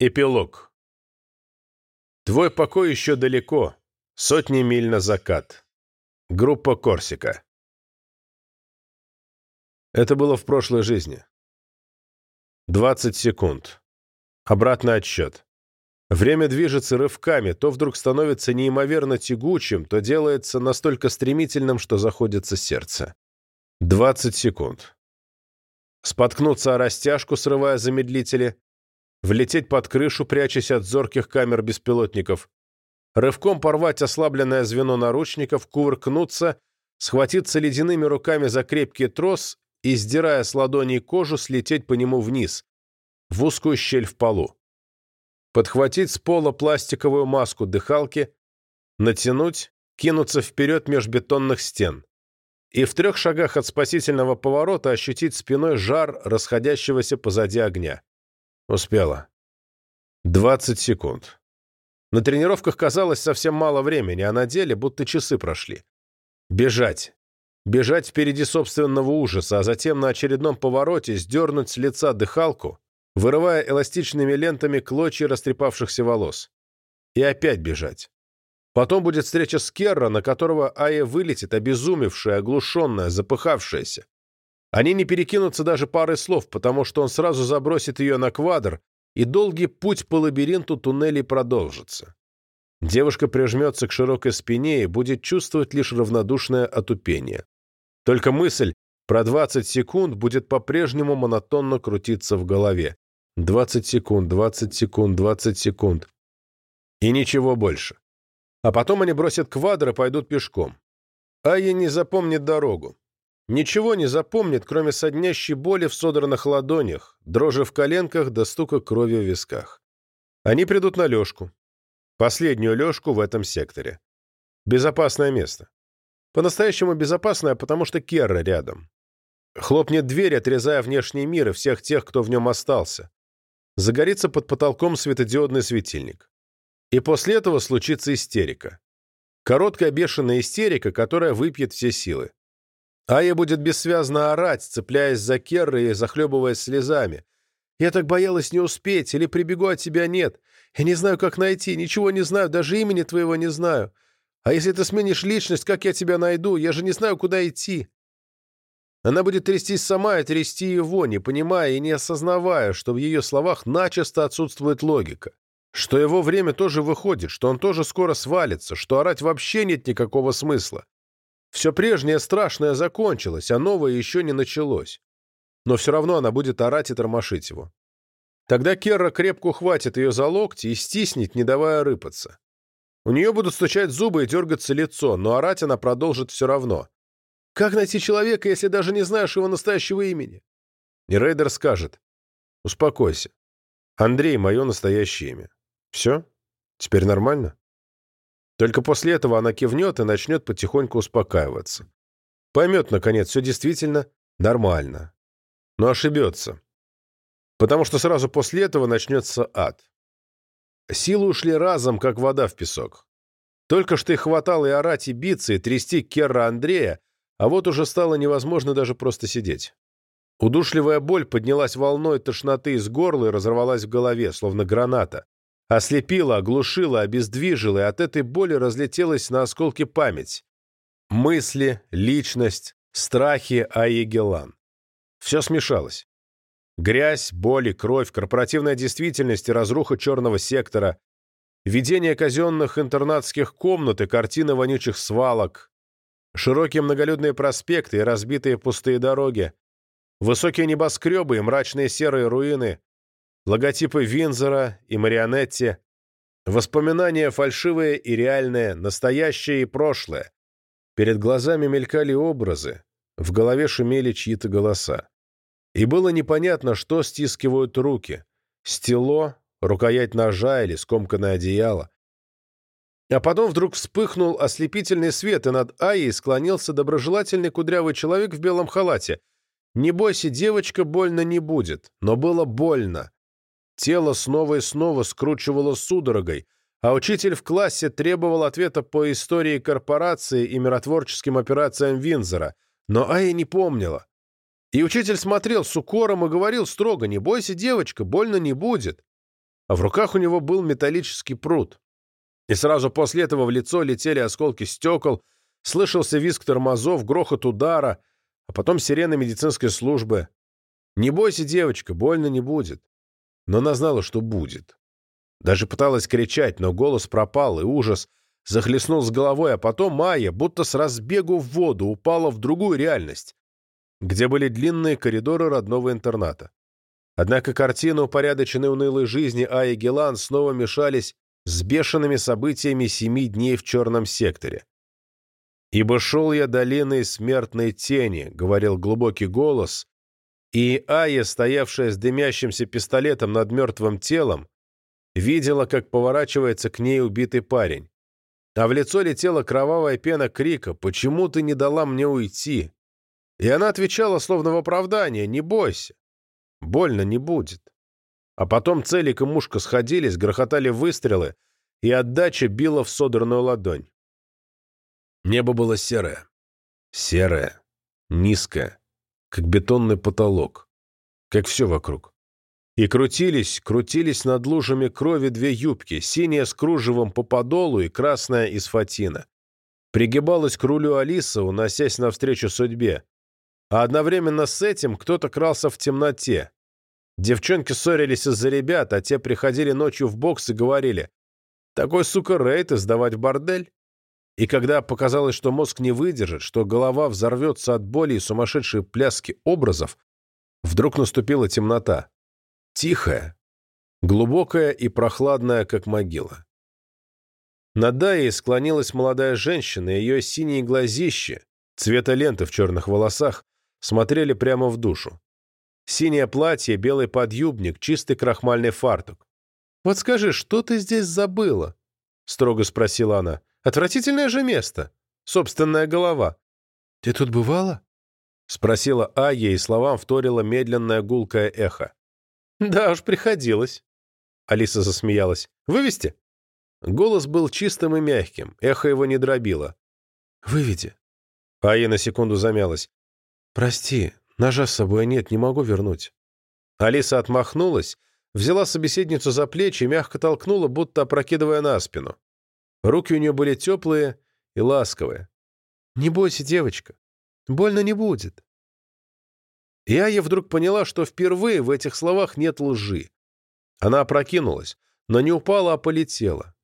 Эпилог. Твой покой еще далеко, сотни миль на закат. Группа Корсика. Это было в прошлой жизни. 20 секунд. Обратный отсчет. Время движется рывками, то вдруг становится неимоверно тягучим, то делается настолько стремительным, что заходится сердце. 20 секунд. Споткнуться о растяжку, срывая замедлители, влететь под крышу, прячась от зорких камер беспилотников, рывком порвать ослабленное звено наручников, кувыркнуться, схватиться ледяными руками за крепкий трос и, сдирая с ладоней кожу, слететь по нему вниз, в узкую щель в полу. Подхватить с пола пластиковую маску дыхалки, натянуть, кинуться вперед меж бетонных стен и в трех шагах от спасительного поворота ощутить спиной жар расходящегося позади огня. Успела. 20 секунд. На тренировках казалось совсем мало времени, а на деле будто часы прошли. Бежать. Бежать впереди собственного ужаса, а затем на очередном повороте сдернуть с лица дыхалку, вырывая эластичными лентами клочья растрепавшихся волос. И опять бежать. Потом будет встреча с Керра, на которого Ая вылетит, обезумевшая, оглушенная, запыхавшаяся. Они не перекинутся даже пары слов, потому что он сразу забросит ее на квадр, и долгий путь по лабиринту туннелей продолжится. Девушка прижмется к широкой спине и будет чувствовать лишь равнодушное отупение. Только мысль про 20 секунд будет по-прежнему монотонно крутиться в голове. 20 секунд, 20 секунд, 20 секунд. И ничего больше. А потом они бросят квадр и пойдут пешком. Айя не запомнит дорогу. Ничего не запомнит, кроме соднящей боли в содранных ладонях, дрожи в коленках да стука крови в висках. Они придут на лёжку. Последнюю лёжку в этом секторе. Безопасное место. По-настоящему безопасное, потому что Керра рядом. Хлопнет дверь, отрезая внешний мир и всех тех, кто в нем остался. Загорится под потолком светодиодный светильник. И после этого случится истерика. Короткая бешеная истерика, которая выпьет все силы. Ая будет бессвязно орать, цепляясь за Керры и захлебываясь слезами. Я так боялась не успеть, или прибегу от тебя нет. Я не знаю, как найти, ничего не знаю, даже имени твоего не знаю. А если ты сменишь личность, как я тебя найду? Я же не знаю, куда идти. Она будет трястись сама и трясти его, не понимая и не осознавая, что в ее словах начисто отсутствует логика. Что его время тоже выходит, что он тоже скоро свалится, что орать вообще нет никакого смысла. Все прежнее страшное закончилось, а новое еще не началось. Но все равно она будет орать и тормошить его. Тогда Керра крепко ухватит ее за локти и стиснет, не давая рыпаться. У нее будут стучать зубы и дергаться лицо, но орать она продолжит все равно. Как найти человека, если даже не знаешь его настоящего имени? И Рейдер скажет. Успокойся. Андрей — мое настоящее имя. Все? Теперь нормально? Только после этого она кивнет и начнет потихоньку успокаиваться. Поймет, наконец, все действительно нормально. Но ошибется. Потому что сразу после этого начнется ад. Силы ушли разом, как вода в песок. Только что их хватало и орать, и биться, и трясти Керра Андрея, а вот уже стало невозможно даже просто сидеть. Удушливая боль поднялась волной тошноты из горла и разорвалась в голове, словно граната. Ослепила, оглушила, обездвижила, и от этой боли разлетелась на осколки память. Мысли, личность, страхи Аегелан. Все смешалось. Грязь, боли, кровь, корпоративная действительность и разруха черного сектора, видение казенных интернатских комнат и картины вонючих свалок, широкие многолюдные проспекты и разбитые пустые дороги, высокие небоскребы и мрачные серые руины, логотипы Винзора и Марионетти, воспоминания фальшивые и реальные, настоящее и прошлое. Перед глазами мелькали образы, в голове шумели чьи-то голоса. И было непонятно, что стискивают руки — стело, рукоять ножа или скомканное одеяло. А потом вдруг вспыхнул ослепительный свет, и над Аей склонился доброжелательный кудрявый человек в белом халате. «Не бойся, девочка, больно не будет». Но было больно. Тело снова и снова скручивало судорогой, а учитель в классе требовал ответа по истории корпорации и миротворческим операциям Винзора, но Ая не помнила. И учитель смотрел с укором и говорил строго, «Не бойся, девочка, больно не будет». а в руках у него был металлический пруд. И сразу после этого в лицо летели осколки стекол, слышался визг тормозов, грохот удара, а потом сирена медицинской службы. «Не бойся, девочка, больно не будет». Но она знала, что будет. Даже пыталась кричать, но голос пропал, и ужас захлестнул с головой, а потом Майя, будто с разбегу в воду, упала в другую реальность, где были длинные коридоры родного интерната. Однако картины упорядоченной унылой жизни Аи Гелан снова мешались с бешеными событиями семи дней в черном секторе. «Ибо шел я долиной смертной тени», — говорил глубокий голос, и Ая, стоявшая с дымящимся пистолетом над мертвым телом, видела, как поворачивается к ней убитый парень. А в лицо летела кровавая пена крика «Почему ты не дала мне уйти?» И она отвечала, словно в оправдание «Не бойся, больно не будет». А потом Целик и Мушка сходились, грохотали выстрелы, и отдача била в содранную ладонь. Небо было серое. Серое, низкое, как бетонный потолок, как все вокруг. И крутились, крутились над лужами крови две юбки, синяя с кружевом по подолу и красная из фатина. Пригибалась к рулю Алиса, уносясь навстречу судьбе. А одновременно с этим кто-то крался в темноте. Девчонки ссорились из-за ребят, а те приходили ночью в бокс и говорили «Такой, сука, рейд сдавать в бордель?» И когда показалось, что мозг не выдержит, что голова взорвется от боли и сумасшедшей пляски образов, вдруг наступила темнота. Тихая, глубокая и прохладная, как могила. Над Даей склонилась молодая женщина, и ее синие глазища, цвета ленты в черных волосах, смотрели прямо в душу. Синее платье, белый подъюбник, чистый крахмальный фартук. «Вот скажи, что ты здесь забыла?» — строго спросила она. «Отвратительное же место. Собственная голова». «Ты тут бывала?» — спросила Ая, и словам вторила медленное гулкое эхо. «Да уж, приходилось». Алиса засмеялась. «Вывести?» Голос был чистым и мягким, эхо его не дробило. «Выведи». Ая на секунду замялась. «Прости, ножа с собой нет, не могу вернуть». Алиса отмахнулась, взяла собеседницу за плечи и мягко толкнула, будто опрокидывая на спину. Руки у нее были теплые и ласковые. «Не бойся, девочка, больно не будет». И Ая вдруг поняла, что впервые в этих словах нет лжи. Она опрокинулась, но не упала, а полетела.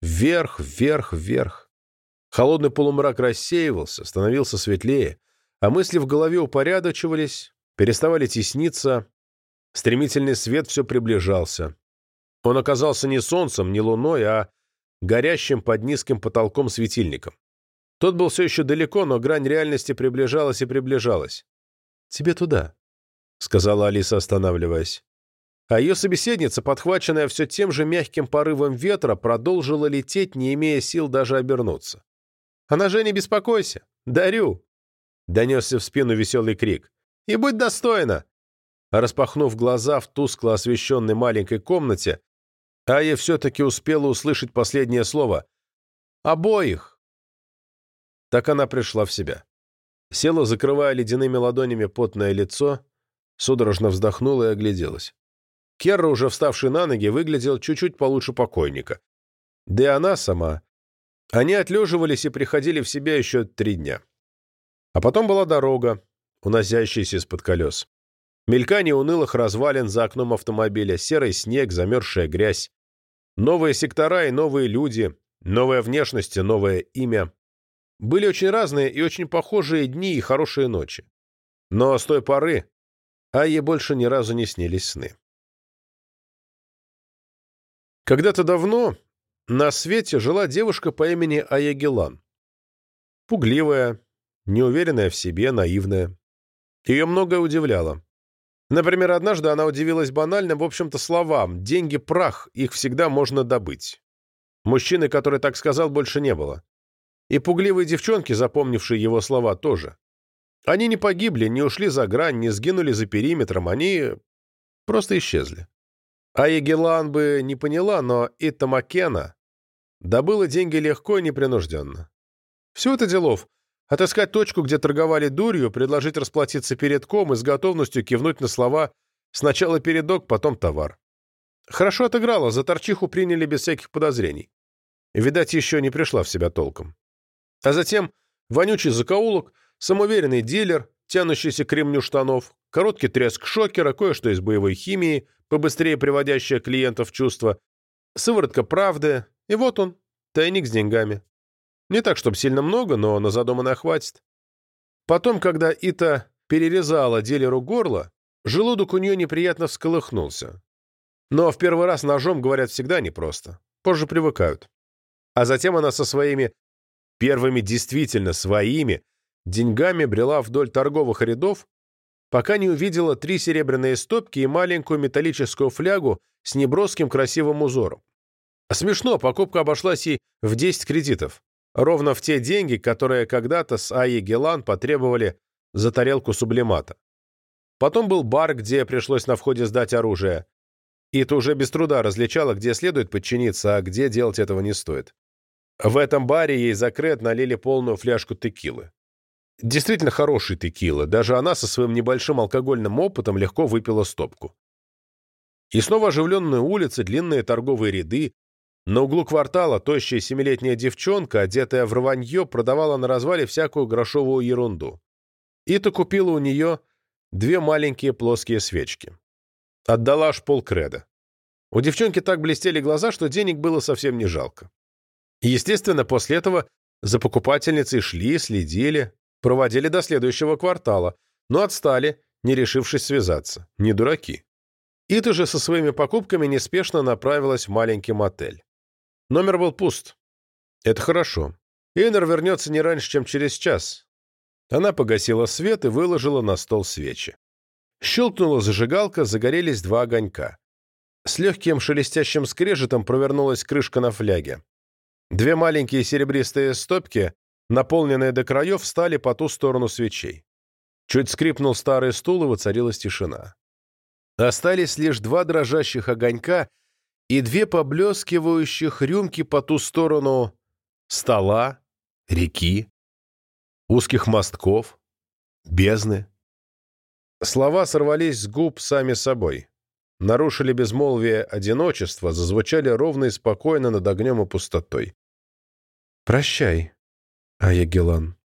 Вверх, вверх, вверх. Холодный полумрак рассеивался, становился светлее, а мысли в голове упорядочивались, переставали тесниться. Стремительный свет все приближался. Он оказался не солнцем, не луной, а горящим под низким потолком светильником. Тот был все еще далеко, но грань реальности приближалась и приближалась. «Тебе туда», — сказала Алиса, останавливаясь. А ее собеседница, подхваченная все тем же мягким порывом ветра, продолжила лететь, не имея сил даже обернуться. «Она же не беспокойся! Дарю!» — донесся в спину веселый крик. «И будь достойна!» Распахнув глаза в тускло освещенной маленькой комнате, Ая все-таки успела услышать последнее слово. «Обоих!» Так она пришла в себя. Села, закрывая ледяными ладонями потное лицо, судорожно вздохнула и огляделась. Керра, уже вставший на ноги, выглядел чуть-чуть получше покойника. Да и она сама. Они отлеживались и приходили в себя еще три дня. А потом была дорога, уносящаяся из-под колес. Мелькание унылых развалин за окном автомобиля, серый снег, замерзшая грязь. Новые сектора и новые люди, новая внешность и новое имя. Были очень разные и очень похожие дни и хорошие ночи. Но с той поры Айе больше ни разу не снились сны. Когда-то давно на свете жила девушка по имени Аягелан. Пугливая, неуверенная в себе, наивная. Ее многое удивляло. Например, однажды она удивилась банальным, в общем-то, словам «деньги – прах, их всегда можно добыть». Мужчины, который так сказал, больше не было. И пугливые девчонки, запомнившие его слова, тоже. Они не погибли, не ушли за грань, не сгинули за периметром, они просто исчезли. А Егелан бы не поняла, но Итта Маккена добыла деньги легко и непринужденно. Все это делов. Отыскать точку, где торговали дурью, предложить расплатиться перед ком и с готовностью кивнуть на слова «сначала передок, потом товар». Хорошо отыграла, за торчиху приняли без всяких подозрений. Видать, еще не пришла в себя толком. А затем вонючий закоулок, самоуверенный дилер, тянущийся к ремню штанов, короткий треск шокера, кое-что из боевой химии, побыстрее приводящая клиентов в чувство, сыворотка правды, и вот он, тайник с деньгами. Не так, чтобы сильно много, но на задуманное хватит. Потом, когда Ита перерезала дилеру горло, желудок у нее неприятно всколыхнулся. Но в первый раз ножом, говорят, всегда непросто. Позже привыкают. А затем она со своими первыми действительно своими деньгами брела вдоль торговых рядов, пока не увидела три серебряные стопки и маленькую металлическую флягу с неброским красивым узором. Смешно, покупка обошлась ей в 10 кредитов. Ровно в те деньги, которые когда-то с Аи Гелан потребовали за тарелку сублимата. Потом был бар, где пришлось на входе сдать оружие. И это уже без труда различала, где следует подчиниться, а где делать этого не стоит. В этом баре ей за кред налили полную фляжку текилы. Действительно хороший текила, даже она со своим небольшим алкогольным опытом легко выпила стопку. И снова оживленные улицы, длинные торговые ряды. На углу квартала тощая семилетняя девчонка, одетая в рванье, продавала на развале всякую грошовую ерунду. Ита купила у нее две маленькие плоские свечки. Отдала аж полкреда. У девчонки так блестели глаза, что денег было совсем не жалко. Естественно, после этого за покупательницей шли, следили, проводили до следующего квартала, но отстали, не решившись связаться. Не дураки. Ита же со своими покупками неспешно направилась в маленький мотель. Номер был пуст. Это хорошо. Эйнер вернется не раньше, чем через час. Она погасила свет и выложила на стол свечи. Щелкнула зажигалка, загорелись два огонька. С легким шелестящим скрежетом провернулась крышка на фляге. Две маленькие серебристые стопки, наполненные до краев, встали по ту сторону свечей. Чуть скрипнул старый стул, и воцарилась тишина. Остались лишь два дрожащих огонька и две поблескивающих рюмки по ту сторону стола, реки, узких мостков, бездны. Слова сорвались с губ сами собой нарушили безмолвие одиночества, зазвучали ровно и спокойно над огнем и пустотой. «Прощай, Ая Гелан.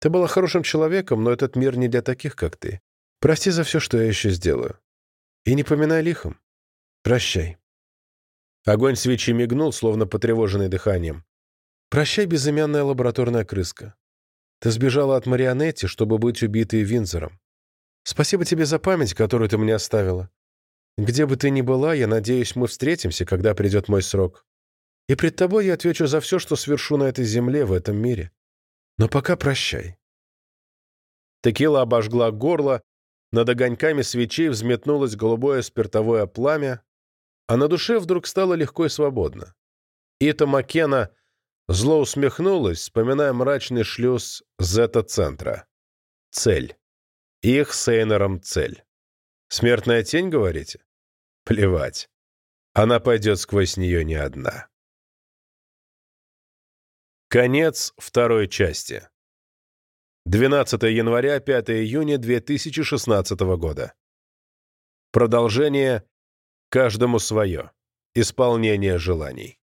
Ты была хорошим человеком, но этот мир не для таких, как ты. Прости за все, что я еще сделаю. И не поминай лихом. Прощай». Огонь свечи мигнул, словно потревоженный дыханием. «Прощай, безымянная лабораторная крыска. Ты сбежала от марионетти, чтобы быть убитой Винзором. Спасибо тебе за память, которую ты мне оставила. Где бы ты ни была, я надеюсь, мы встретимся, когда придет мой срок. И пред тобой я отвечу за все, что свершу на этой земле, в этом мире. Но пока прощай». Текила обожгла горло, над огоньками свечей взметнулось голубое спиртовое пламя, а на душе вдруг стало легко и свободно. Ита Маккена зло усмехнулась, вспоминая мрачный шлюз Зета-центра. Цель. Их с Эйнером цель. Смертная тень, говорите? Плевать. Она пойдет сквозь нее не одна. Конец второй части. 12 января, 5 июня 2016 года. Продолжение «Каждому свое». Исполнение желаний.